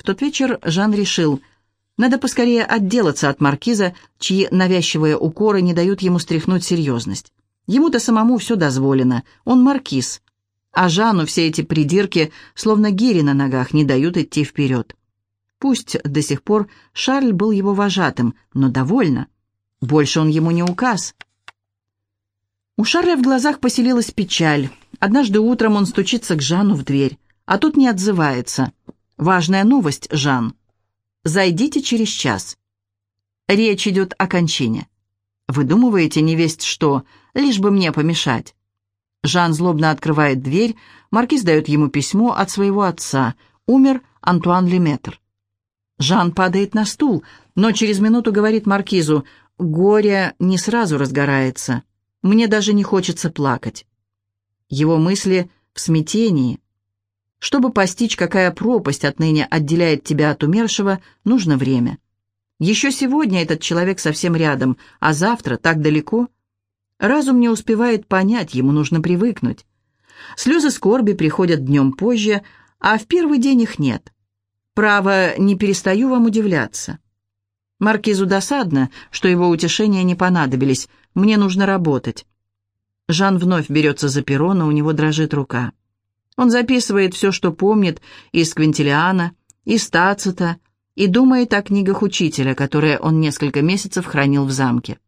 В тот вечер Жан решил, надо поскорее отделаться от маркиза, чьи навязчивые укоры не дают ему стряхнуть серьезность. Ему-то самому все дозволено, он маркиз. А Жанну все эти придирки, словно гири на ногах, не дают идти вперед. Пусть до сих пор Шарль был его вожатым, но довольно. Больше он ему не указ. У Шарля в глазах поселилась печаль. Однажды утром он стучится к Жанну в дверь, а тут не отзывается. «Важная новость, Жан. Зайдите через час. Речь идет о кончине. Выдумываете невесть что, лишь бы мне помешать. Жан злобно открывает дверь, маркиз дает ему письмо от своего отца. Умер Антуан Леметр. Жан падает на стул, но через минуту говорит маркизу, «Горе не сразу разгорается. Мне даже не хочется плакать». Его мысли в смятении. Чтобы постичь, какая пропасть отныне отделяет тебя от умершего, нужно время. Еще сегодня этот человек совсем рядом, а завтра так далеко. Разум не успевает понять, ему нужно привыкнуть. Слезы скорби приходят днем позже, а в первый день их нет. Право, не перестаю вам удивляться. Маркизу досадно, что его утешения не понадобились, мне нужно работать. Жан вновь берется за перо, но у него дрожит рука. Он записывает все, что помнит, из Квинтилиана, из Тацита, и думает о книгах учителя, которые он несколько месяцев хранил в замке.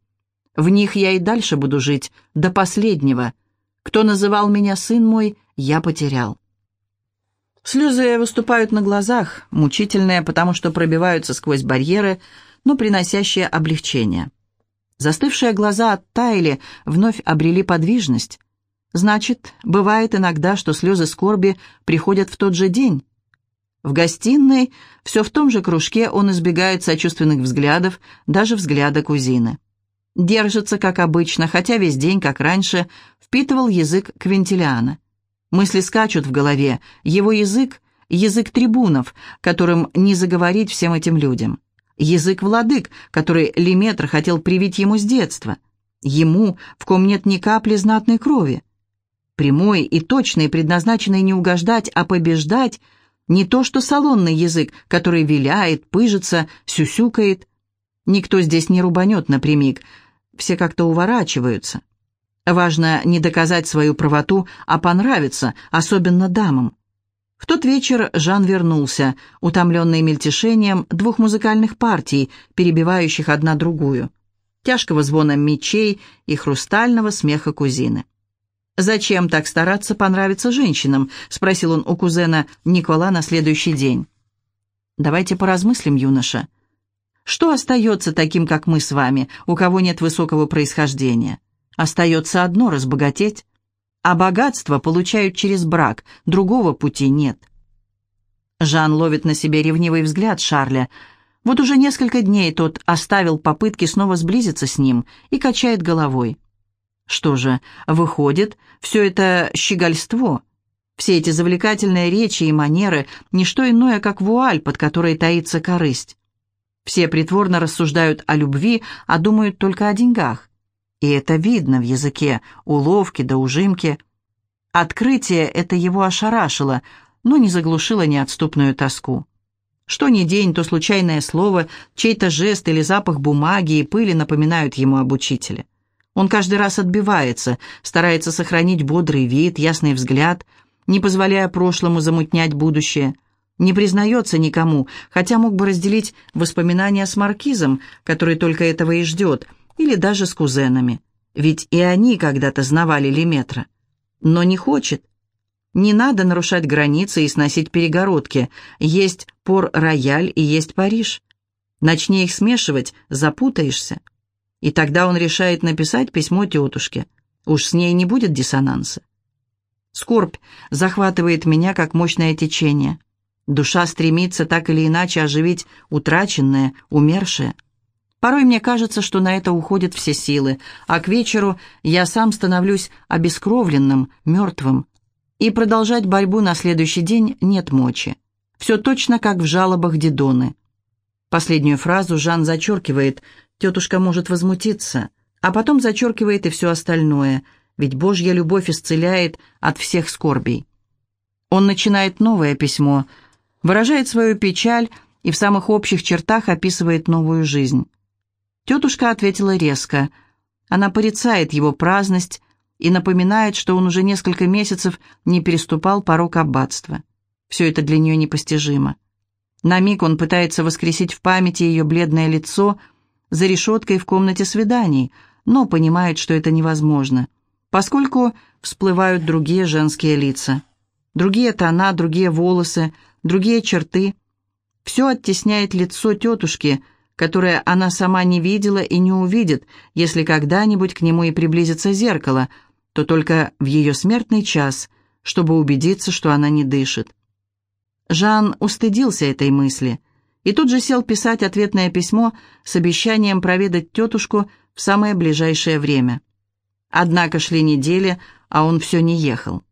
В них я и дальше буду жить, до последнего. Кто называл меня сын мой, я потерял. Слезы выступают на глазах, мучительные, потому что пробиваются сквозь барьеры, но приносящие облегчение. Застывшие глаза оттаяли, вновь обрели подвижность. Значит, бывает иногда, что слезы скорби приходят в тот же день. В гостиной, все в том же кружке, он избегает сочувственных взглядов, даже взгляда кузины. Держится, как обычно, хотя весь день, как раньше, впитывал язык Квинтилиана. Мысли скачут в голове, его язык — язык трибунов, которым не заговорить всем этим людям. Язык владык, который Леметр хотел привить ему с детства. Ему, в ком нет ни капли знатной крови прямой и точный, предназначенный не угождать, а побеждать, не то что салонный язык, который виляет, пыжится, сюсюкает. Никто здесь не рубанет напрямик, все как-то уворачиваются. Важно не доказать свою правоту, а понравиться, особенно дамам. В тот вечер Жан вернулся, утомленный мельтешением двух музыкальных партий, перебивающих одна другую, тяжкого звона мечей и хрустального смеха кузины. «Зачем так стараться понравиться женщинам?» — спросил он у кузена Никола на следующий день. «Давайте поразмыслим, юноша. Что остается таким, как мы с вами, у кого нет высокого происхождения? Остается одно — разбогатеть. А богатство получают через брак, другого пути нет». Жан ловит на себе ревнивый взгляд Шарля. Вот уже несколько дней тот оставил попытки снова сблизиться с ним и качает головой. Что же, выходит, все это щегольство. Все эти завлекательные речи и манеры – не что иное, как вуаль, под которой таится корысть. Все притворно рассуждают о любви, а думают только о деньгах. И это видно в языке, уловки да ужимки. Открытие это его ошарашило, но не заглушило неотступную тоску. Что ни день, то случайное слово, чей-то жест или запах бумаги и пыли напоминают ему об учителе. Он каждый раз отбивается, старается сохранить бодрый вид, ясный взгляд, не позволяя прошлому замутнять будущее. Не признается никому, хотя мог бы разделить воспоминания с Маркизом, который только этого и ждет, или даже с кузенами. Ведь и они когда-то знавали Леметра. Но не хочет. Не надо нарушать границы и сносить перегородки. Есть Пор-Рояль и есть Париж. Начни их смешивать, запутаешься. И тогда он решает написать письмо тетушке. Уж с ней не будет диссонанса. Скорбь захватывает меня, как мощное течение. Душа стремится так или иначе оживить утраченное, умершее. Порой мне кажется, что на это уходят все силы, а к вечеру я сам становлюсь обескровленным, мертвым. И продолжать борьбу на следующий день нет мочи. Все точно как в жалобах Дидоны. Последнюю фразу Жан зачеркивает, Тетушка может возмутиться, а потом зачеркивает и все остальное, ведь Божья любовь исцеляет от всех скорбей. Он начинает новое письмо. выражает свою печаль и в самых общих чертах описывает новую жизнь. Тетушка ответила резко. Она порицает его праздность и напоминает, что он уже несколько месяцев не переступал порог аббатства. Все это для нее непостижимо. На миг он пытается воскресить в памяти ее бледное лицо за решеткой в комнате свиданий, но понимает, что это невозможно, поскольку всплывают другие женские лица. Другие тона, другие волосы, другие черты. Все оттесняет лицо тетушки, которое она сама не видела и не увидит, если когда-нибудь к нему и приблизится зеркало, то только в ее смертный час, чтобы убедиться, что она не дышит. Жан устыдился этой мысли и тут же сел писать ответное письмо с обещанием проведать тетушку в самое ближайшее время. Однако шли недели, а он все не ехал.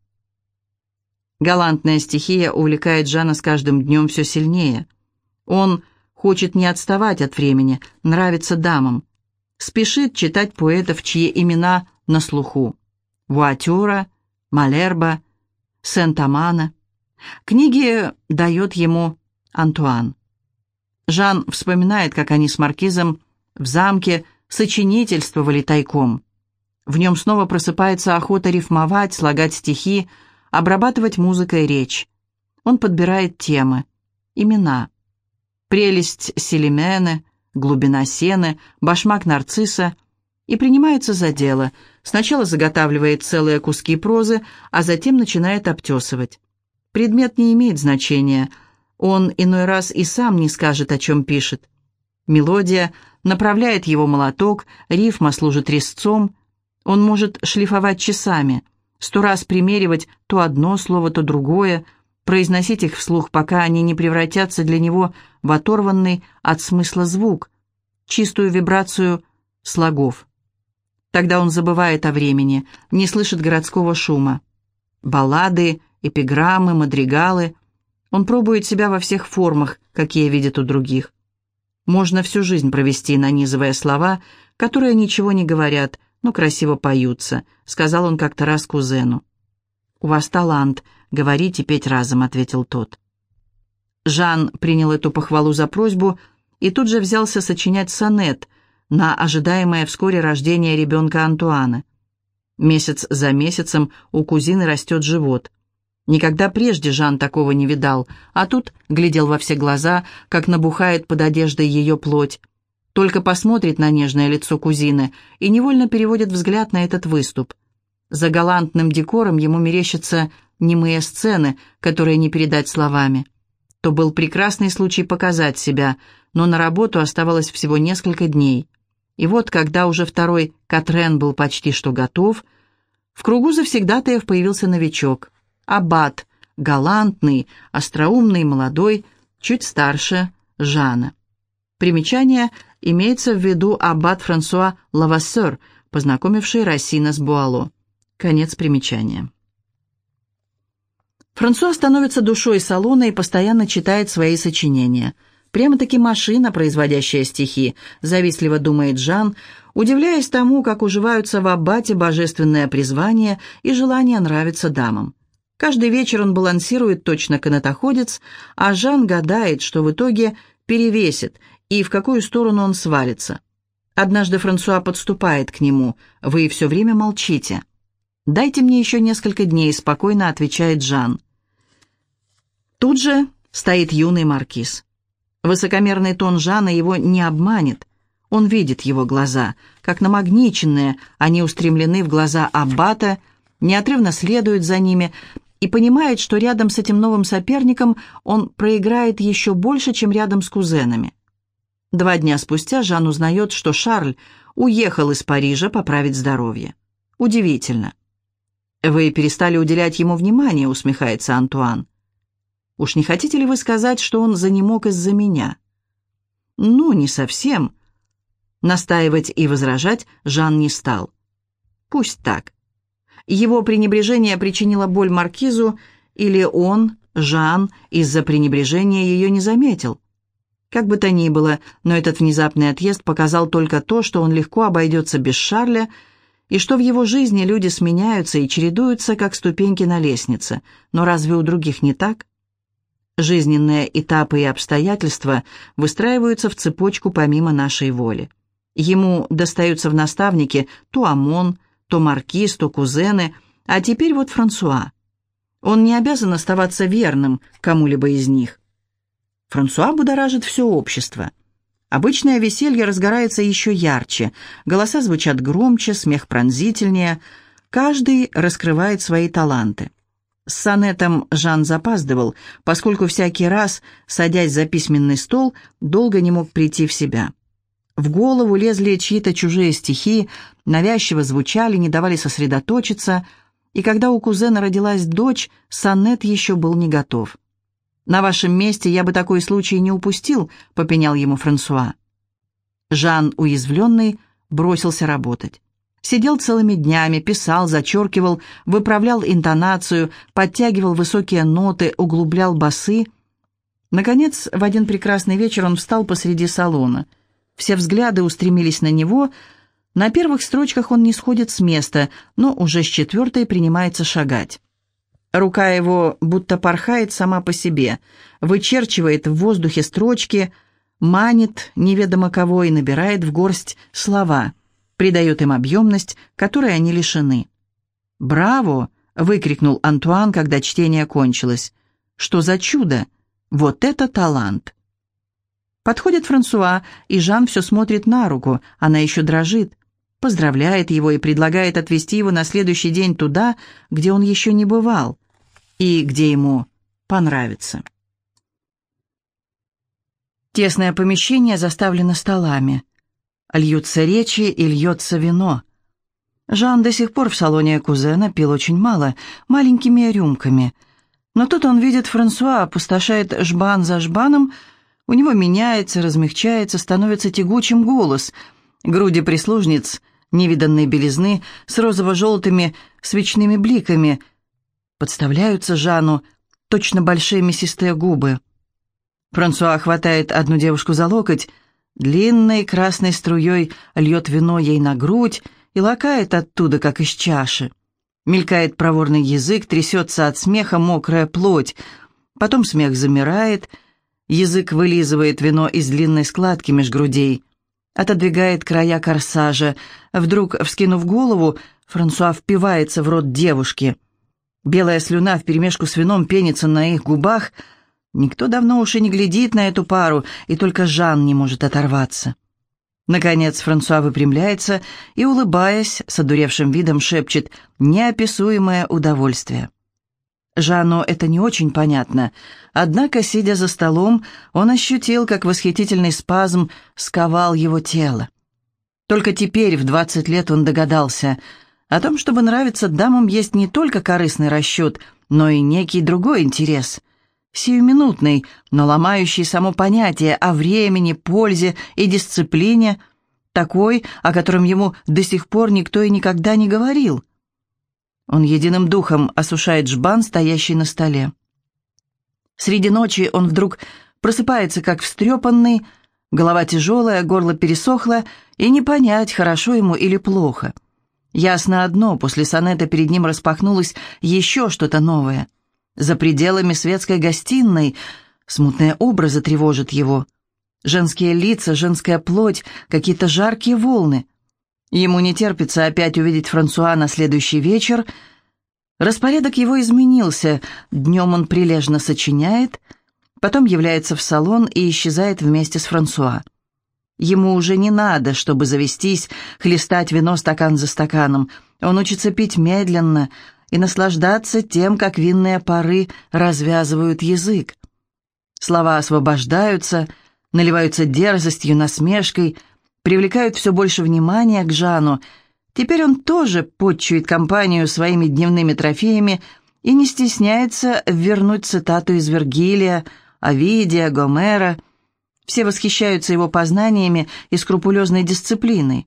Галантная стихия увлекает Жана с каждым днем все сильнее. Он хочет не отставать от времени, нравится дамам. Спешит читать поэтов, чьи имена на слуху. Вуатюра, Малерба, Сент-Амана. Книги дает ему Антуан. Жан вспоминает, как они с Маркизом в замке сочинительствовали тайком. В нем снова просыпается охота рифмовать, слагать стихи, обрабатывать музыкой речь. Он подбирает темы, имена. Прелесть Селимены, глубина сены, башмак нарцисса и принимается за дело. Сначала заготавливает целые куски прозы, а затем начинает обтесывать. Предмет не имеет значения. Он иной раз и сам не скажет, о чем пишет. Мелодия направляет его молоток, рифма служит резцом. Он может шлифовать часами, сто раз примеривать то одно слово, то другое, произносить их вслух, пока они не превратятся для него в оторванный от смысла звук, чистую вибрацию слогов. Тогда он забывает о времени, не слышит городского шума. Баллады, эпиграммы, мадригалы. Он пробует себя во всех формах, какие видит у других. Можно всю жизнь провести, нанизывая слова, которые ничего не говорят, но красиво поются, сказал он как-то раз кузену. «У вас талант, говорить и петь разом», — ответил тот. Жан принял эту похвалу за просьбу и тут же взялся сочинять сонет на ожидаемое вскоре рождение ребенка Антуана. Месяц за месяцем у кузины растет живот. Никогда прежде Жан такого не видал, а тут глядел во все глаза, как набухает под одеждой ее плоть. Только посмотрит на нежное лицо кузины и невольно переводит взгляд на этот выступ. За галантным декором ему мерещатся немые сцены, которые не передать словами. То был прекрасный случай показать себя, но на работу оставалось всего несколько дней. И вот, когда уже второй Катрен был почти что готов, в кругу завсегдатаев появился новичок — аббат, галантный, остроумный, молодой, чуть старше Жана. Примечание имеется в виду аббат Франсуа Лавассер, познакомивший Рассина с Буало. Конец примечания. Франсуа становится душой салона и постоянно читает свои сочинения. Прямо-таки машина, производящая стихи, завистливо думает Жан, удивляясь тому, как уживаются в аббате божественное призвание и желание нравиться дамам. Каждый вечер он балансирует точно канатоходец, а Жан гадает, что в итоге перевесит и в какую сторону он свалится. Однажды Франсуа подступает к нему. «Вы все время молчите». «Дайте мне еще несколько дней», — спокойно отвечает Жан. Тут же стоит юный маркиз. Высокомерный тон Жана его не обманет. Он видит его глаза, как намагниченные, они устремлены в глаза Аббата, неотрывно следуют за ними, и понимает, что рядом с этим новым соперником он проиграет еще больше, чем рядом с кузенами. Два дня спустя Жан узнает, что Шарль уехал из Парижа поправить здоровье. Удивительно. «Вы перестали уделять ему внимание», — усмехается Антуан. «Уж не хотите ли вы сказать, что он занемог из-за меня?» «Ну, не совсем». Настаивать и возражать Жан не стал. «Пусть так. Его пренебрежение причинило боль Маркизу, или он, Жан, из-за пренебрежения ее не заметил. Как бы то ни было, но этот внезапный отъезд показал только то, что он легко обойдется без Шарля, и что в его жизни люди сменяются и чередуются, как ступеньки на лестнице. Но разве у других не так? Жизненные этапы и обстоятельства выстраиваются в цепочку помимо нашей воли. Ему достаются в наставники то Амон, то Маркиз, то кузены, а теперь вот Франсуа. Он не обязан оставаться верным кому-либо из них. Франсуа будоражит все общество. Обычное веселье разгорается еще ярче, голоса звучат громче, смех пронзительнее, каждый раскрывает свои таланты. С сонетом Жан запаздывал, поскольку всякий раз, садясь за письменный стол, долго не мог прийти в себя. В голову лезли чьи-то чужие стихи, навязчиво звучали, не давали сосредоточиться, и когда у кузена родилась дочь, сонет еще был не готов. «На вашем месте я бы такой случай не упустил», — попенял ему Франсуа. Жан, уязвленный, бросился работать. Сидел целыми днями, писал, зачеркивал, выправлял интонацию, подтягивал высокие ноты, углублял басы. Наконец, в один прекрасный вечер он встал посреди салона. Все взгляды устремились на него. На первых строчках он не сходит с места, но уже с четвертой принимается шагать. Рука его будто порхает сама по себе, вычерчивает в воздухе строчки, манит неведомо кого и набирает в горсть слова, придает им объемность, которой они лишены. «Браво!» — выкрикнул Антуан, когда чтение кончилось. «Что за чудо! Вот это талант!» Подходит Франсуа, и Жан все смотрит на руку, она еще дрожит поздравляет его и предлагает отвезти его на следующий день туда, где он еще не бывал, и где ему понравится. Тесное помещение заставлено столами. Льются речи и льется вино. Жан до сих пор в салоне кузена пил очень мало, маленькими рюмками. Но тут он видит Франсуа, опустошает жбан за жбаном, у него меняется, размягчается, становится тягучим голос. Груди прислужниц невиданной белизны с розово-желтыми свечными бликами подставляются Жану точно большие мясистые губы. Франсуа хватает одну девушку за локоть, длинной красной струей льет вино ей на грудь и лакает оттуда, как из чаши. Мелькает проворный язык, трясется от смеха мокрая плоть. Потом смех замирает, язык вылизывает вино из длинной складки меж грудей отодвигает края корсажа. Вдруг, вскинув голову, Франсуа впивается в рот девушки. Белая слюна вперемешку с вином пенится на их губах. Никто давно уж и не глядит на эту пару, и только Жан не может оторваться. Наконец Франсуа выпрямляется и, улыбаясь, с одуревшим видом шепчет «неописуемое удовольствие». Жанну это не очень понятно, однако, сидя за столом, он ощутил, как восхитительный спазм сковал его тело. Только теперь, в двадцать лет, он догадался, о том, чтобы нравиться дамам, есть не только корыстный расчет, но и некий другой интерес. Сиюминутный, но ломающий само понятие о времени, пользе и дисциплине, такой, о котором ему до сих пор никто и никогда не говорил – он единым духом осушает жбан, стоящий на столе. Среди ночи он вдруг просыпается, как встрепанный, голова тяжелая, горло пересохло, и не понять, хорошо ему или плохо. Ясно одно, после сонета перед ним распахнулось еще что-то новое. За пределами светской гостиной смутные образы тревожат его. Женские лица, женская плоть, какие-то жаркие волны. Ему не терпится опять увидеть Франсуа на следующий вечер. Распорядок его изменился. Днем он прилежно сочиняет, потом является в салон и исчезает вместе с Франсуа. Ему уже не надо, чтобы завестись, хлестать вино стакан за стаканом. Он учится пить медленно и наслаждаться тем, как винные пары развязывают язык. Слова освобождаются, наливаются дерзостью, насмешкой — привлекают все больше внимания к Жану. Теперь он тоже подчует компанию своими дневными трофеями и не стесняется вернуть цитату из Вергилия, Овидия, Гомера. Все восхищаются его познаниями и скрупулезной дисциплиной.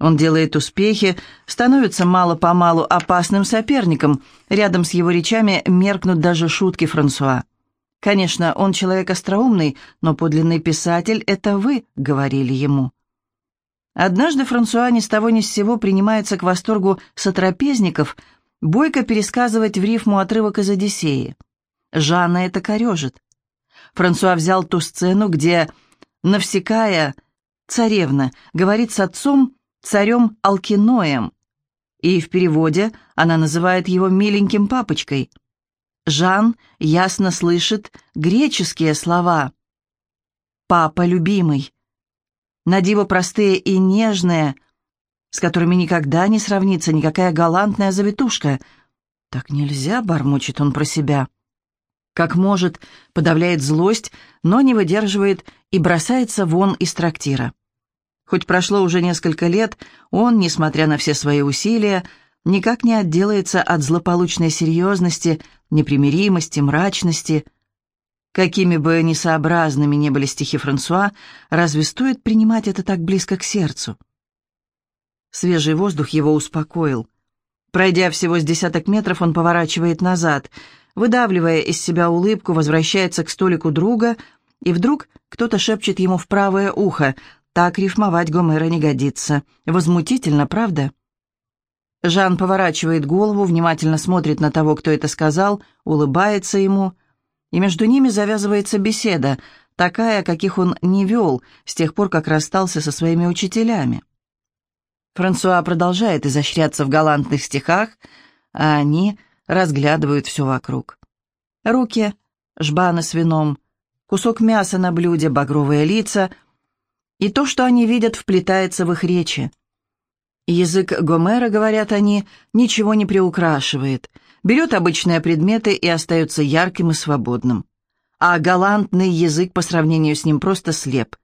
Он делает успехи, становится мало-помалу опасным соперником. Рядом с его речами меркнут даже шутки Франсуа. «Конечно, он человек остроумный, но подлинный писатель — это вы», — говорили ему. Однажды Франсуа ни с того ни с сего принимается к восторгу сотрапезников бойко пересказывать в рифму отрывок из «Одиссеи». Жанна это корежит. Франсуа взял ту сцену, где Навсекая, царевна, говорит с отцом, царем Алкиноем, и в переводе она называет его миленьким папочкой. Жан ясно слышит греческие слова «папа любимый», надиво простые и нежные, с которыми никогда не сравнится никакая галантная завитушка. «Так нельзя», — бормочет он про себя. Как может, подавляет злость, но не выдерживает и бросается вон из трактира. Хоть прошло уже несколько лет, он, несмотря на все свои усилия, никак не отделается от злополучной серьезности, непримиримости, мрачности. Какими бы несообразными ни были стихи Франсуа, разве стоит принимать это так близко к сердцу? Свежий воздух его успокоил. Пройдя всего с десяток метров, он поворачивает назад, выдавливая из себя улыбку, возвращается к столику друга, и вдруг кто-то шепчет ему в правое ухо — так рифмовать Гомера не годится. Возмутительно, правда? Жан поворачивает голову, внимательно смотрит на того, кто это сказал, улыбается ему, и между ними завязывается беседа, такая, каких он не вел с тех пор, как расстался со своими учителями. Франсуа продолжает изощряться в галантных стихах, а они разглядывают все вокруг. Руки, жбаны с вином, кусок мяса на блюде, багровые лица — и то, что они видят, вплетается в их речи. Язык Гомера, говорят они, ничего не приукрашивает, берет обычные предметы и остается ярким и свободным. А галантный язык по сравнению с ним просто слеп.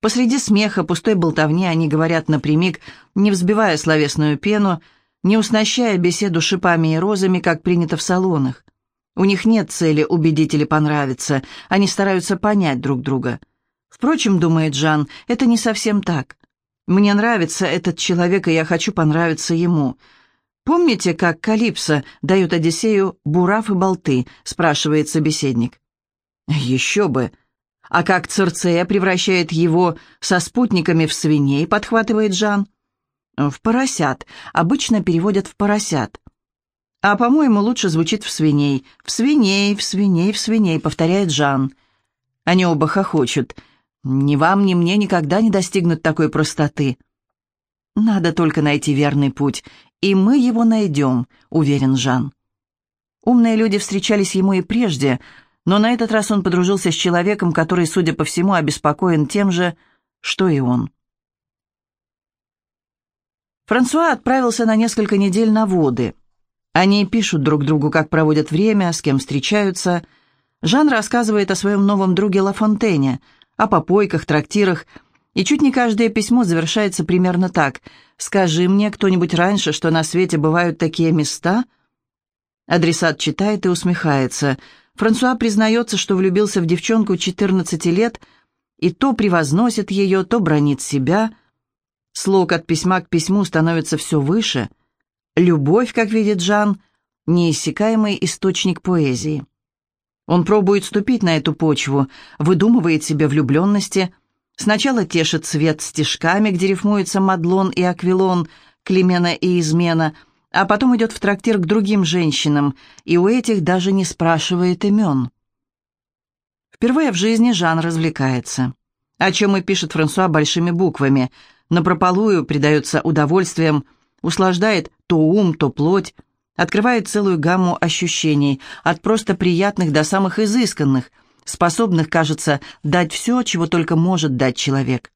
Посреди смеха, пустой болтовни они говорят напрямик, не взбивая словесную пену, не уснащая беседу шипами и розами, как принято в салонах. У них нет цели убедить или понравиться, они стараются понять друг друга – Впрочем, думает Жан, это не совсем так. Мне нравится этот человек, и я хочу понравиться ему. Помните, как Калипсо дает Одиссею бурав и болты, спрашивает собеседник. Еще бы. А как Церцея превращает его со спутниками в свиней, подхватывает Жан. В поросят. Обычно переводят в поросят. А, по-моему, лучше звучит в свиней. В свиней, в свиней, в свиней, повторяет Жан. Они оба хохочут. Ни вам, ни мне никогда не достигнуть такой простоты. Надо только найти верный путь, и мы его найдем, уверен Жан. Умные люди встречались ему и прежде, но на этот раз он подружился с человеком, который, судя по всему, обеспокоен тем же, что и он. Франсуа отправился на несколько недель на воды. Они пишут друг другу, как проводят время, с кем встречаются. Жан рассказывает о своем новом друге Лафонтене – о попойках, трактирах, и чуть не каждое письмо завершается примерно так. «Скажи мне кто-нибудь раньше, что на свете бывают такие места?» Адресат читает и усмехается. Франсуа признается, что влюбился в девчонку 14 лет и то превозносит ее, то бронит себя. Слог от письма к письму становится все выше. Любовь, как видит Жан, неиссякаемый источник поэзии. Он пробует ступить на эту почву, выдумывает себе влюбленности. Сначала тешит цвет стежками, где рифмуются Мадлон и Аквилон, Климена и Измена, а потом идет в трактир к другим женщинам, и у этих даже не спрашивает имен. Впервые в жизни Жан развлекается. О чем и пишет Франсуа большими буквами. Напропалую предается удовольствием, услаждает то ум, то плоть, открывает целую гамму ощущений, от просто приятных до самых изысканных, способных, кажется, дать все, чего только может дать человек.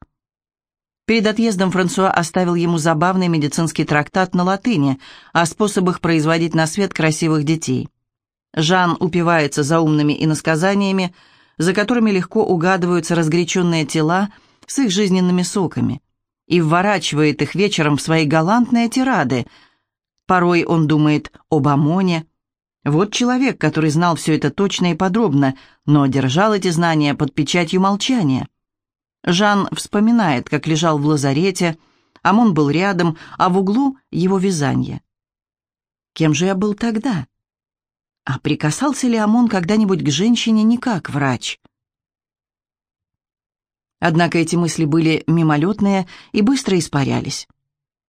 Перед отъездом Франсуа оставил ему забавный медицинский трактат на латыни о способах производить на свет красивых детей. Жан упивается заумными иносказаниями, за которыми легко угадываются разгоряченные тела с их жизненными соками, и вворачивает их вечером в свои галантные тирады – Порой он думает об Амоне. Вот человек, который знал все это точно и подробно, но держал эти знания под печатью молчания. Жан вспоминает, как лежал в лазарете, Амон был рядом, а в углу его вязание. Кем же я был тогда? А прикасался ли Амон когда-нибудь к женщине не как врач? Однако эти мысли были мимолетные и быстро испарялись.